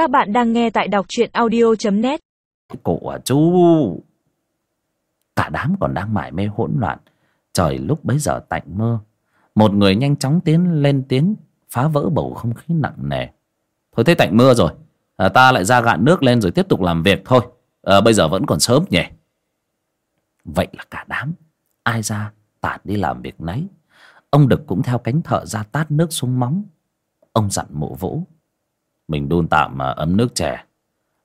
Các bạn đang nghe tại đọc truyện audio.net Cụ à chú Cả đám còn đang mải mê hỗn loạn. Trời lúc bấy giờ tạnh mưa Một người nhanh chóng tiến lên tiếng Phá vỡ bầu không khí nặng nề. Thôi thế tạnh mưa rồi. À, Ta lại ra gạn nước lên rồi tiếp tục làm việc thôi. À, Bây giờ vẫn còn sớm nhỉ? Vậy là cả đám Ai ra tản đi làm việc nấy. Ông Đực cũng theo cánh thợ ra tát nước xuống móng. Ông dặn mụ vũ mình đun tạm mà ấm nước chè.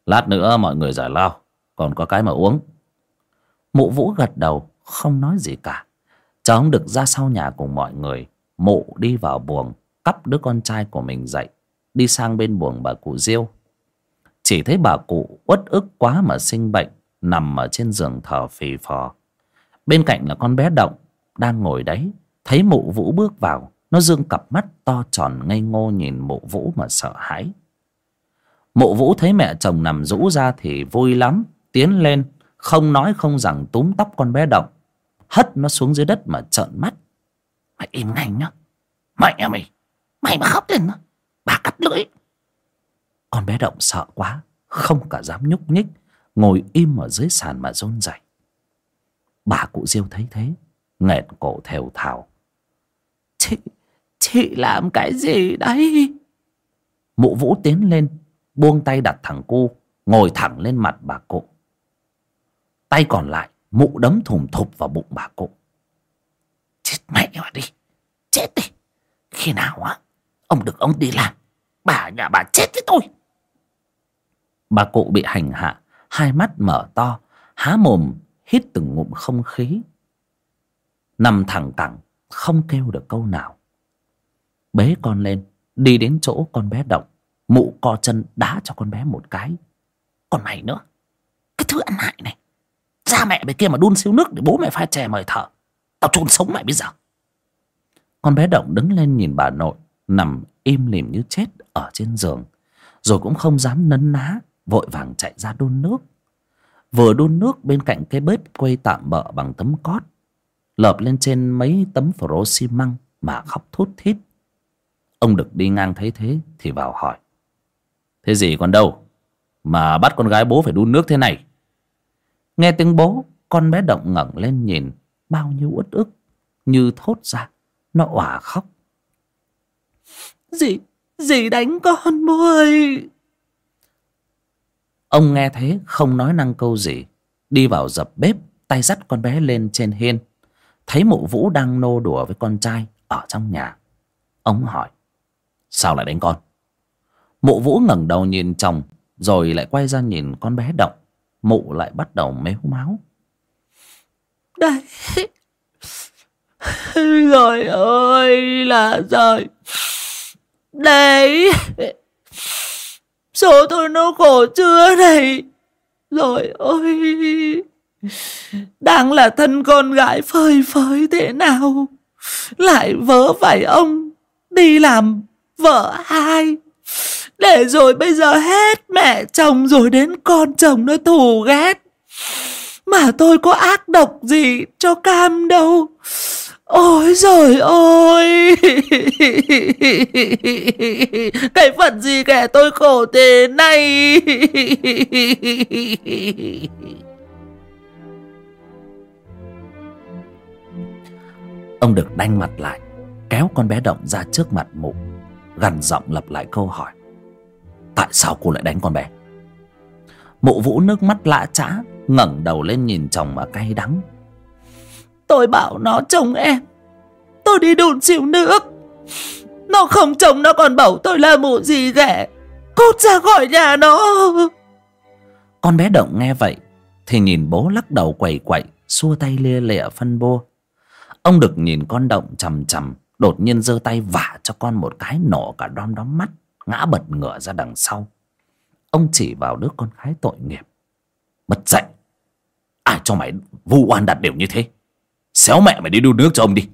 Lát nữa mọi người giải lao. Còn có cái mà uống. Mụ vũ gật đầu, Không nói gì cả. Cháu ông ra sau nhà cùng mọi người, Mụ đi vào buồng, Cắp đứa con trai của mình dậy, Đi sang bên buồng bà cụ Diêu. Chỉ thấy bà cụ uất ức quá mà sinh bệnh, Nằm ở trên giường thở phì phò. Bên cạnh là con bé Động, Đang ngồi đấy. Thấy mụ vũ bước vào, Nó dương cặp mắt to tròn ngây ngô nhìn mụ vũ mà sợ hãi. Mộ vũ thấy mẹ chồng nằm rũ ra thì vui lắm, Tiến lên, Không nói không rằng túm tóc con bé Động. Hất nó xuống dưới đất mà trợn mắt. Mày im ngay nhá. Mày à mày Mày mà khóc lên Bà cắt lưỡi. Con bé Động sợ quá, Không cả dám nhúc nhích, Ngồi im ở dưới sàn mà rôn rẩy. Bà cụ Diêu thấy thế nghẹt cổ thều thào. Chị Chị làm cái gì đấy? Mụ vũ tiến lên Buông tay đặt thằng cu Ngồi thẳng lên mặt bà cụ Tay còn lại, Mụ đấm thùm thụp vào bụng bà cụ Chết mẹ mà đi, Chết đi. Khi nào á, Ông được ông đi làm, Bà nhà bà chết với tôi. Bà cụ bị hành hạ, Hai mắt mở to, Há mồm hít từng ngụm không khí. Nằm thẳng cẳng, Không kêu được câu nào. Bế con lên, Đi đến chỗ con bé động. Mụ co chân đá cho con bé một cái. Còn mày nữa. Cái thứ ăn hại này. Ra mẹ bên kia mà đun xíu nước để bố mẹ pha chè mời thở. Tao chôn sống mày bây giờ. Con bé động đứng lên nhìn bà nội, Nằm im lìm như chết ở trên giường. Rồi cũng không dám nấn ná, Vội vàng chạy ra đun nước. Vừa đun nước bên cạnh cái bếp quây tạm bợ bằng tấm cót, Lợp lên trên mấy tấm phરો xi măng Mà khóc thút thít. Ông Đực đi ngang thấy thế Thì vào hỏi. Thế gì còn đâu Mà bắt con gái bố phải đun nước thế này? Nghe tiếng bố Con bé động ngẩng lên nhìn Bao nhiêu uất ức Như thốt ra Nó òa khóc. Dì Dì đánh con bố ơi Ông nghe thế không nói năng câu gì Đi vào dập bếp Tay dắt con bé lên trên hiên. Thấy mụ vũ đang nô đùa với con trai Ở trong nhà. Ông hỏi Sao lại đánh con Mụ vũ ngẩng đầu nhìn chồng, Rồi lại quay ra nhìn con bé động. Mụ lại bắt đầu mếu máu. Đây Rồi ơi, là rồi. Đấy. Số tôi nó khổ chưa này? Rồi ôi Đang là thân con gái phơi phới thế nào? Lại vớ phải ông Đi làm vợ hai để rồi bây giờ hết mẹ chồng rồi đến con chồng nó thù ghét. Mà tôi có ác độc gì cho cam đâu. Ôi rồi ôi Cái phận gì kẻ tôi khổ thế này? Ông được đanh mặt lại, Kéo con bé động ra trước mặt mụ gần giọng lặp lại câu hỏi. Tại sao cô lại đánh con bé. Mụ vũ nước mắt lã chã ngẩng đầu lên nhìn chồng mà cay đắng. Tôi bảo nó chồng em. Tôi đi đun xỉu nước. Nó không chồng nó còn bảo tôi là mụ gì ghẻ. Cút ra khỏi nhà nó. Con bé động nghe vậy Thì nhìn bố lắc đầu quẩy quậy, Xua tay lia lịa phân bô. Ông được nhìn con động chằm chằm, Đột nhiên giơ tay vả cho con một cái nổ cả đom đóm mắt. Ngã bật ngửa ra đằng sau. Ông chỉ vào đứa con gái tội nghiệp. Bật dậy. Ai cho mày vu oan đặt đều như thế? Xéo mẹ mày đi đun nước cho ông đi.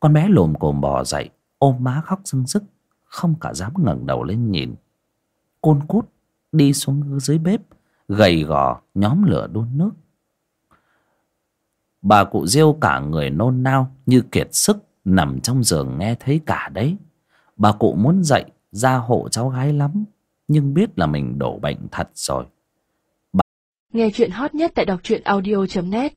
Con bé lồm cồm bò dậy, Ôm má khóc rưng rức, Không cả dám ngẩng đầu lên nhìn. Côn cút đi xuống dưới bếp, Gầy gò, nhóm lửa đun nước. Bà cụ Diêu cả người nôn nao Như kiệt sức Nằm trong giường nghe thấy cả đấy. Bà cụ muốn dậy ra hộ cháu gái lắm, nhưng biết là mình đổ bệnh thật rồi. Bà... Nghe chuyện hot nhất tại đọc truyện audio.net